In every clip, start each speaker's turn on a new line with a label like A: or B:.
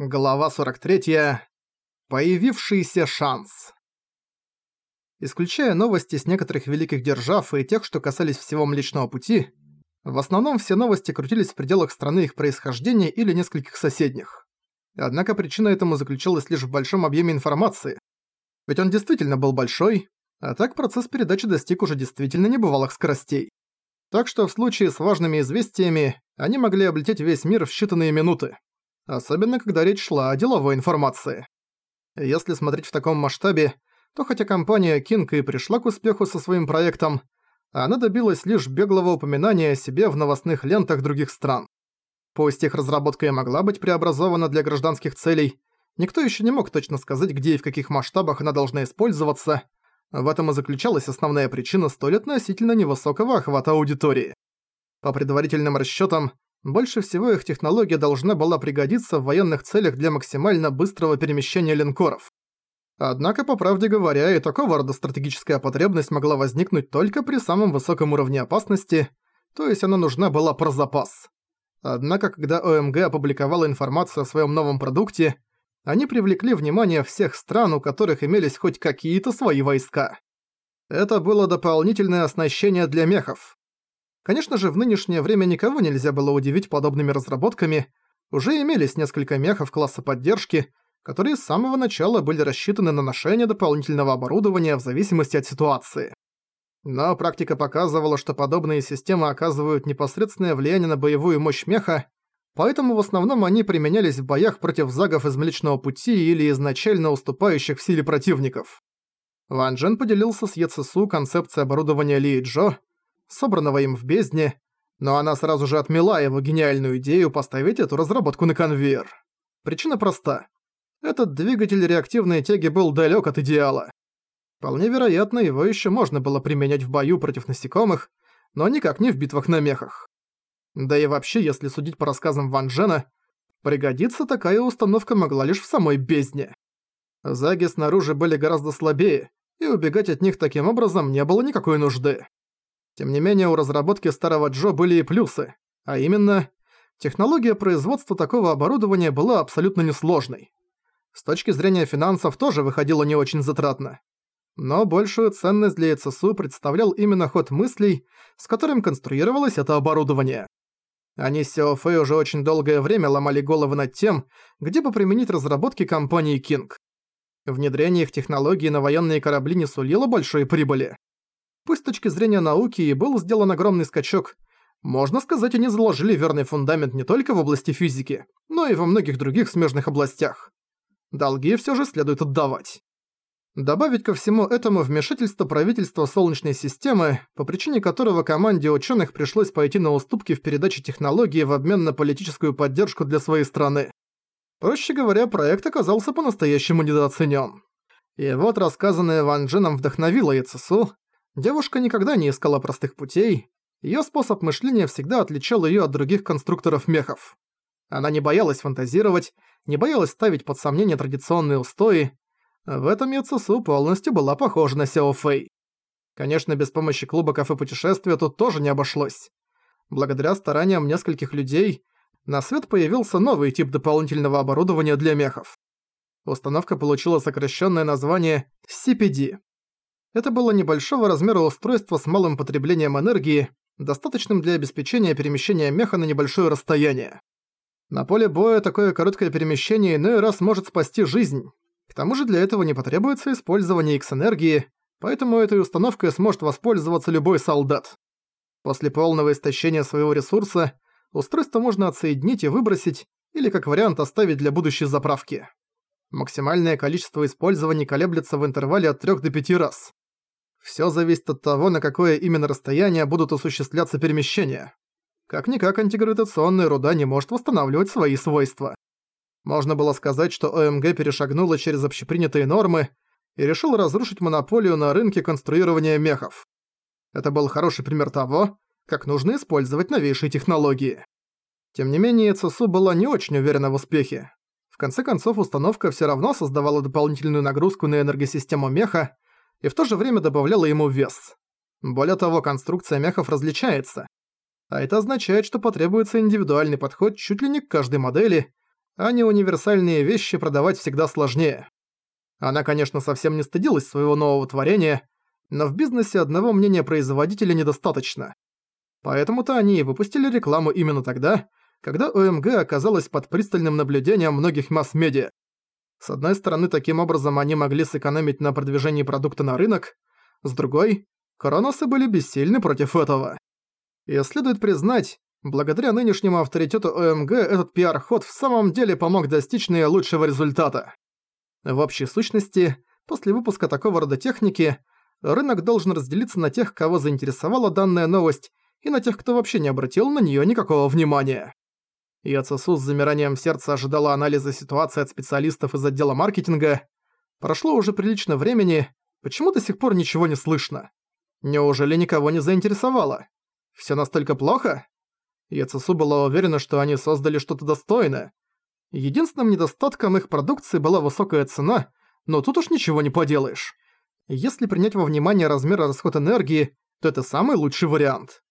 A: Глава 43. Появившийся шанс. Исключая новости с некоторых великих держав и тех, что касались всего Млечного Пути, в основном все новости крутились в пределах страны их происхождения или нескольких соседних. Однако причина этому заключалась лишь в большом объеме информации. Ведь он действительно был большой, а так процесс передачи достиг уже действительно небывалых скоростей. Так что в случае с важными известиями они могли облететь весь мир в считанные минуты особенно когда речь шла о деловой информации. Если смотреть в таком масштабе, то хотя компания King и пришла к успеху со своим проектом, она добилась лишь беглого упоминания о себе в новостных лентах других стран. Пусть их разработка и могла быть преобразована для гражданских целей, никто еще не мог точно сказать, где и в каких масштабах она должна использоваться. В этом и заключалась основная причина столь относительно невысокого охвата аудитории. По предварительным расчетам, больше всего их технология должна была пригодиться в военных целях для максимально быстрого перемещения линкоров. Однако, по правде говоря, и такого рода стратегическая потребность могла возникнуть только при самом высоком уровне опасности, то есть она нужна была про запас. Однако, когда ОМГ опубликовала информацию о своем новом продукте, они привлекли внимание всех стран, у которых имелись хоть какие-то свои войска. Это было дополнительное оснащение для мехов. Конечно же, в нынешнее время никого нельзя было удивить подобными разработками. Уже имелись несколько мехов класса поддержки, которые с самого начала были рассчитаны на ношение дополнительного оборудования в зависимости от ситуации. Но практика показывала, что подобные системы оказывают непосредственное влияние на боевую мощь меха, поэтому в основном они применялись в боях против загов из Млечного Пути или изначально уступающих в силе противников. Ван Джен поделился с ЕЦСУ концепцией оборудования Ли и Джо, собранного им в бездне, но она сразу же отмела его гениальную идею поставить эту разработку на конвейер. Причина проста. Этот двигатель реактивной тяги был далек от идеала. Вполне вероятно, его еще можно было применять в бою против насекомых, но никак не в битвах на мехах. Да и вообще, если судить по рассказам Ван Джена, пригодиться такая установка могла лишь в самой бездне. Заги снаружи были гораздо слабее, и убегать от них таким образом не было никакой нужды. Тем не менее, у разработки старого Джо были и плюсы, а именно, технология производства такого оборудования была абсолютно несложной. С точки зрения финансов тоже выходило не очень затратно. Но большую ценность для ЭЦСУ представлял именно ход мыслей, с которым конструировалось это оборудование. Они с Сео уже очень долгое время ломали головы над тем, где бы применить разработки компании King. Внедрение их технологий на военные корабли не сулило большой прибыли. Пусть с точки зрения науки и был сделан огромный скачок, можно сказать, они заложили верный фундамент не только в области физики, но и во многих других смежных областях. Долги все же следует отдавать. Добавить ко всему этому вмешательство правительства Солнечной системы, по причине которого команде ученых пришлось пойти на уступки в передаче технологии в обмен на политическую поддержку для своей страны. Проще говоря, проект оказался по-настоящему недооценен. И вот рассказанное Ван Дженом вдохновило ЕЦСУ, Девушка никогда не искала простых путей, её способ мышления всегда отличал её от других конструкторов мехов. Она не боялась фантазировать, не боялась ставить под сомнение традиционные устои. В этом Яцесу полностью была похожа на Сяо Фэй. Конечно, без помощи клуба кафе путешествия тут тоже не обошлось. Благодаря стараниям нескольких людей на свет появился новый тип дополнительного оборудования для мехов. Установка получила сокращенное название CPD это было небольшого размера устройство с малым потреблением энергии, достаточным для обеспечения перемещения меха на небольшое расстояние. На поле боя такое короткое перемещение иной раз может спасти жизнь. К тому же для этого не потребуется использование X-энергии, поэтому этой установкой сможет воспользоваться любой солдат. После полного истощения своего ресурса устройство можно отсоединить и выбросить, или как вариант оставить для будущей заправки. Максимальное количество использований колеблется в интервале от 3 до 5 раз. Всё зависит от того, на какое именно расстояние будут осуществляться перемещения. Как-никак антигравитационная руда не может восстанавливать свои свойства. Можно было сказать, что ОМГ перешагнула через общепринятые нормы и решила разрушить монополию на рынке конструирования мехов. Это был хороший пример того, как нужно использовать новейшие технологии. Тем не менее, ЦСУ была не очень уверена в успехе. В конце концов, установка всё равно создавала дополнительную нагрузку на энергосистему меха, и в то же время добавляла ему вес. Более того, конструкция мехов различается. А это означает, что потребуется индивидуальный подход чуть ли не к каждой модели, а не универсальные вещи продавать всегда сложнее. Она, конечно, совсем не стыдилась своего нового творения, но в бизнесе одного мнения производителя недостаточно. Поэтому-то они и выпустили рекламу именно тогда, когда ОМГ оказалась под пристальным наблюдением многих масс-медиа. С одной стороны, таким образом они могли сэкономить на продвижении продукта на рынок, с другой, короносы были бессильны против этого. И следует признать, благодаря нынешнему авторитету ОМГ этот пиар-ход в самом деле помог достичь наилучшего результата. В общей сущности, после выпуска такого рода техники, рынок должен разделиться на тех, кого заинтересовала данная новость, и на тех, кто вообще не обратил на неё никакого внимания. Яцесу с замиранием сердца ожидала анализа ситуации от специалистов из отдела маркетинга. Прошло уже прилично времени, почему до сих пор ничего не слышно? Неужели никого не заинтересовало? Всё настолько плохо? Яцесу была уверена, что они создали что-то достойное. Единственным недостатком их продукции была высокая цена, но тут уж ничего не поделаешь. Если принять во внимание размер расход энергии, то это самый лучший вариант.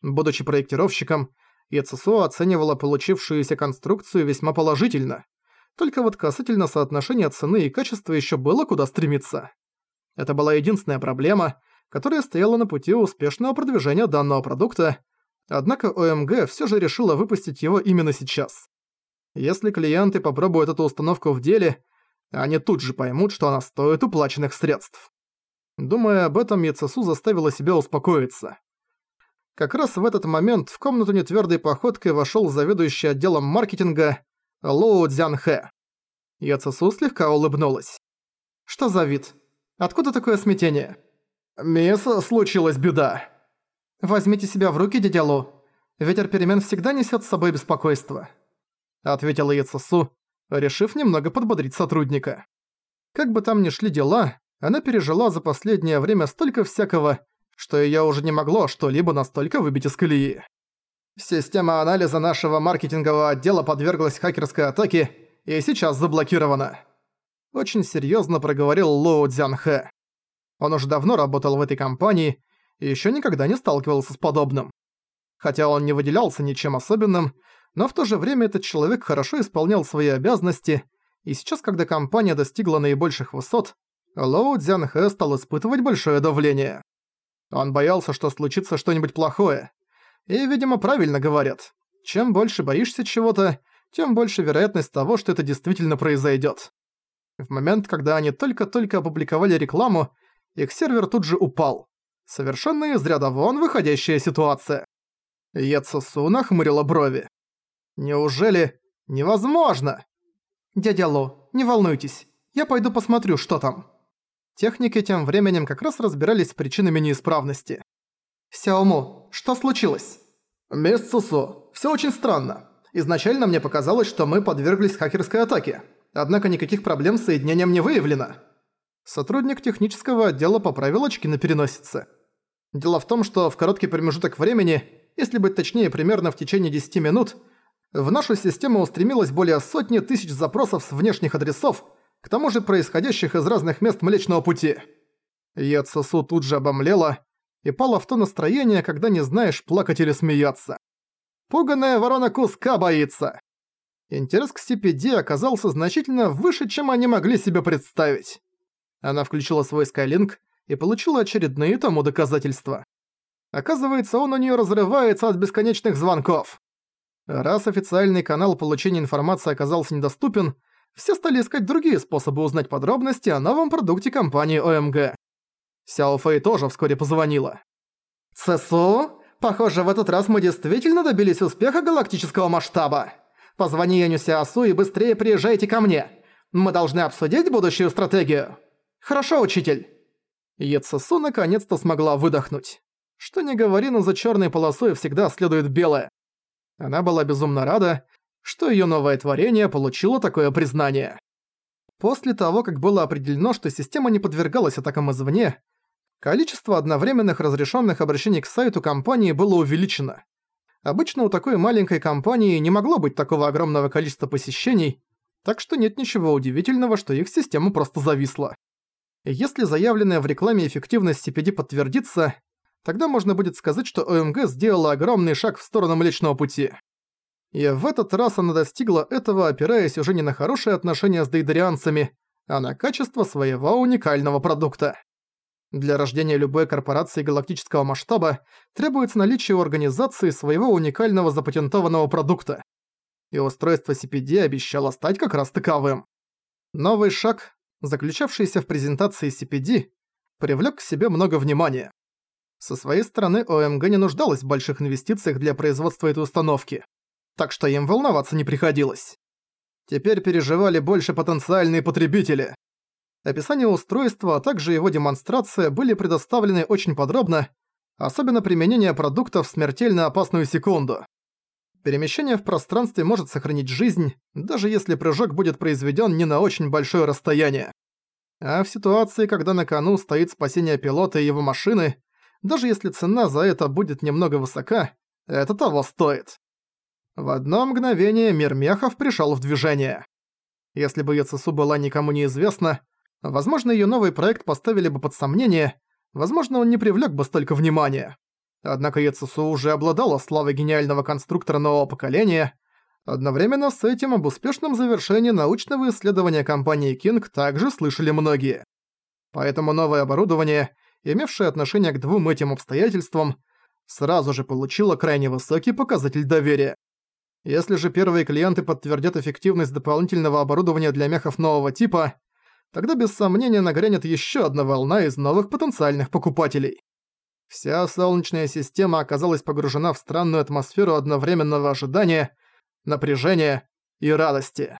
A: Будучи проектировщиком, Яцесо оценивала получившуюся конструкцию весьма положительно. Только вот касательно соотношения цены и качества еще было куда стремиться. Это была единственная проблема, которая стояла на пути успешного продвижения данного продукта, однако ОМГ все же решила выпустить его именно сейчас. Если клиенты попробуют эту установку в деле, они тут же поймут, что она стоит уплаченных средств. Думая об этом, Яцесу заставила себя успокоиться. Как раз в этот момент в комнату нетвёрдой походкой вошёл заведующий отделом маркетинга Лоу Цзянхэ. Яцесу слегка улыбнулась. «Что за вид? Откуда такое смятение?» «Мисс, случилась беда». «Возьмите себя в руки, дядя Ло. Ветер перемен всегда несёт с собой беспокойство», — ответила Яцесу, решив немного подбодрить сотрудника. Как бы там ни шли дела, она пережила за последнее время столько всякого, что её уже не могло что-либо настолько выбить из колеи. Система анализа нашего маркетингового отдела подверглась хакерской атаке и сейчас заблокирована. Очень серьёзно проговорил Лоу Цзянхэ. Он уже давно работал в этой компании и ещё никогда не сталкивался с подобным. Хотя он не выделялся ничем особенным, но в то же время этот человек хорошо исполнял свои обязанности, и сейчас, когда компания достигла наибольших высот, Лоу Цзянхэ стал испытывать большое давление. Он боялся, что случится что-нибудь плохое. И, видимо, правильно говорят. Чем больше боишься чего-то, тем больше вероятность того, что это действительно произойдёт. В момент, когда они только-только опубликовали рекламу, их сервер тут же упал. Совершенно из ряда вон выходящая ситуация. Яцесу нахмурила брови. «Неужели... невозможно?» «Дядя Ло, не волнуйтесь, я пойду посмотрю, что там». Техники тем временем как раз разбирались с причинами неисправности. «Сяому, что случилось?» «Мисс Сусу, всё очень странно. Изначально мне показалось, что мы подверглись хакерской атаке. Однако никаких проблем с соединением не выявлено». Сотрудник технического отдела поправил очки на переносице. Дело в том, что в короткий промежуток времени, если быть точнее примерно в течение 10 минут, в нашу систему устремилось более сотни тысяч запросов с внешних адресов, к тому же происходящих из разных мест Млечного Пути. Яцесу тут же обомлела и пала в то настроение, когда не знаешь, плакать или смеяться. Пуганая ворона куска боится. Интерес к CPD оказался значительно выше, чем они могли себе представить. Она включила свой Skylink и получила очередные тому доказательства. Оказывается, он у нее разрывается от бесконечных звонков. Раз официальный канал получения информации оказался недоступен, все стали искать другие способы узнать подробности о новом продукте компании ОМГ. Сяо Фэй тоже вскоре позвонила. «ЦСУ? Похоже, в этот раз мы действительно добились успеха галактического масштаба. Позвони Яню Сиасу и быстрее приезжайте ко мне. Мы должны обсудить будущую стратегию. Хорошо, учитель». Ецесу наконец-то смогла выдохнуть. Что ни говори, но за черной полосой всегда следует белое. Она была безумно рада, что её новое творение получило такое признание. После того, как было определено, что система не подвергалась атакам извне, количество одновременных разрешенных обращений к сайту компании было увеличено. Обычно у такой маленькой компании не могло быть такого огромного количества посещений, так что нет ничего удивительного, что их система просто зависла. Если заявленная в рекламе эффективность CPD подтвердится, тогда можно будет сказать, что ОМГ сделала огромный шаг в сторону Млечного Пути. И в этот раз она достигла этого, опираясь уже не на хорошие отношения с дейдерианцами, а на качество своего уникального продукта. Для рождения любой корпорации галактического масштаба требуется наличие у организации своего уникального запатентованного продукта. И устройство CPD обещало стать как раз таковым. Новый шаг, заключавшийся в презентации CPD, привлек к себе много внимания. Со своей стороны ОМГ не нуждалась в больших инвестициях для производства этой установки, так что им волноваться не приходилось. Теперь переживали больше потенциальные потребители. Описание устройства, а также его демонстрация были предоставлены очень подробно, особенно применение продуктов в смертельно опасную секунду. Перемещение в пространстве может сохранить жизнь, даже если прыжок будет произведен не на очень большое расстояние. А в ситуации, когда на кону стоит спасение пилота и его машины, даже если цена за это будет немного высока, это того стоит. В одно мгновение мир мехов пришел в движение. Если бы Яцесу была никому неизвестна, Возможно, её новый проект поставили бы под сомнение, возможно, он не привлёк бы столько внимания. Однако Яцесу уже обладала славой гениального конструктора нового поколения. Одновременно с этим об успешном завершении научного исследования компании King также слышали многие. Поэтому новое оборудование, имевшее отношение к двум этим обстоятельствам, сразу же получило крайне высокий показатель доверия. Если же первые клиенты подтвердят эффективность дополнительного оборудования для мехов нового типа, тогда без сомнения нагрянет еще одна волна из новых потенциальных покупателей. Вся Солнечная система оказалась погружена в странную атмосферу одновременного ожидания, напряжения и радости.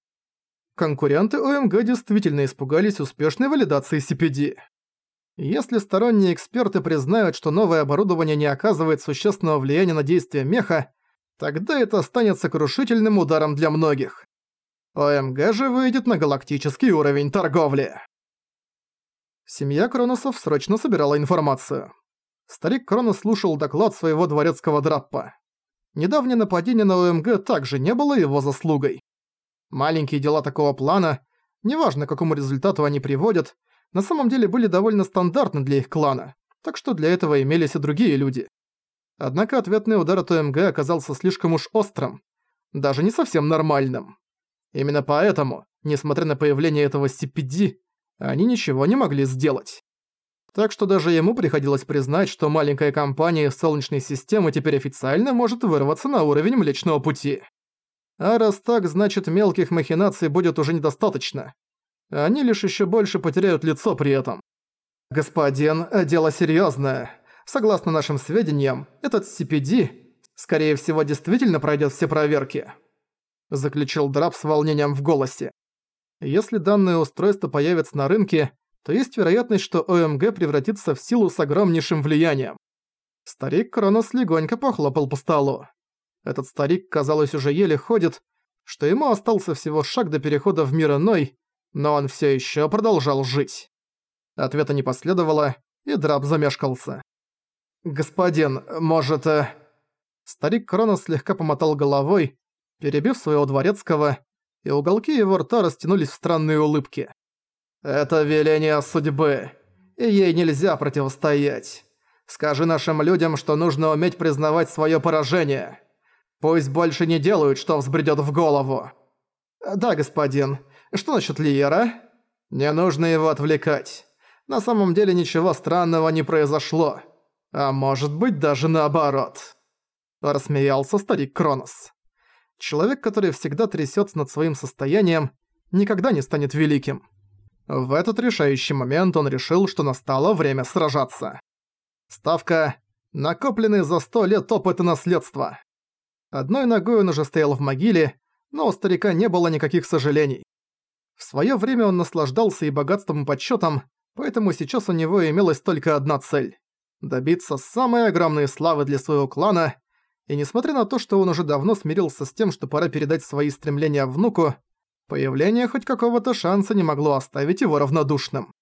A: Конкуренты ОМГ действительно испугались успешной валидации CPD. Если сторонние эксперты признают, что новое оборудование не оказывает существенного влияния на действие меха, тогда это станет сокрушительным ударом для многих. ОМГ же выйдет на галактический уровень торговли. Семья Кроносов срочно собирала информацию. Старик Кронос слушал доклад своего дворецкого драппа. Недавнее нападение на ОМГ также не было его заслугой. Маленькие дела такого плана, неважно к какому результату они приводят, на самом деле были довольно стандартны для их клана, так что для этого имелись и другие люди. Однако ответный удар от ОМГ оказался слишком уж острым, даже не совсем нормальным. Именно поэтому, несмотря на появление этого CPD, они ничего не могли сделать. Так что даже ему приходилось признать, что маленькая компания Солнечной системы теперь официально может вырваться на уровень Млечного Пути. А раз так, значит мелких махинаций будет уже недостаточно. Они лишь еще больше потеряют лицо при этом. «Господин, дело серьезное. Согласно нашим сведениям, этот CPD, скорее всего, действительно пройдет все проверки». – заключил Драп с волнением в голосе. «Если данное устройство появится на рынке, то есть вероятность, что ОМГ превратится в силу с огромнейшим влиянием». Старик Кронос легонько похлопал по столу. Этот старик, казалось, уже еле ходит, что ему остался всего шаг до перехода в мир иной, но он все еще продолжал жить. Ответа не последовало, и Драп замешкался. «Господин, может...» э...» Старик Кронос слегка помотал головой, перебив своего дворецкого, и уголки его рта растянулись в странные улыбки. «Это веление судьбы, и ей нельзя противостоять. Скажи нашим людям, что нужно уметь признавать свое поражение. Пусть больше не делают, что взбредёт в голову». «Да, господин. Что насчет Лиера?» «Не нужно его отвлекать. На самом деле ничего странного не произошло. А может быть даже наоборот». Рассмеялся старик Кронос. Человек, который всегда трясется над своим состоянием, никогда не станет великим. В этот решающий момент он решил, что настало время сражаться. Ставка – накопленный за сто лет опыт и наследство. Одной ногой он уже стоял в могиле, но у старика не было никаких сожалений. В своё время он наслаждался и богатством и почётом, поэтому сейчас у него имелась только одна цель – добиться самой огромной славы для своего клана и несмотря на то, что он уже давно смирился с тем, что пора передать свои стремления внуку, появление хоть какого-то шанса не могло оставить его равнодушным.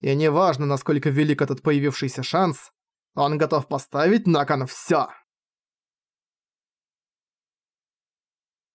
A: И неважно, насколько велик этот появившийся шанс, он готов поставить на кон всё.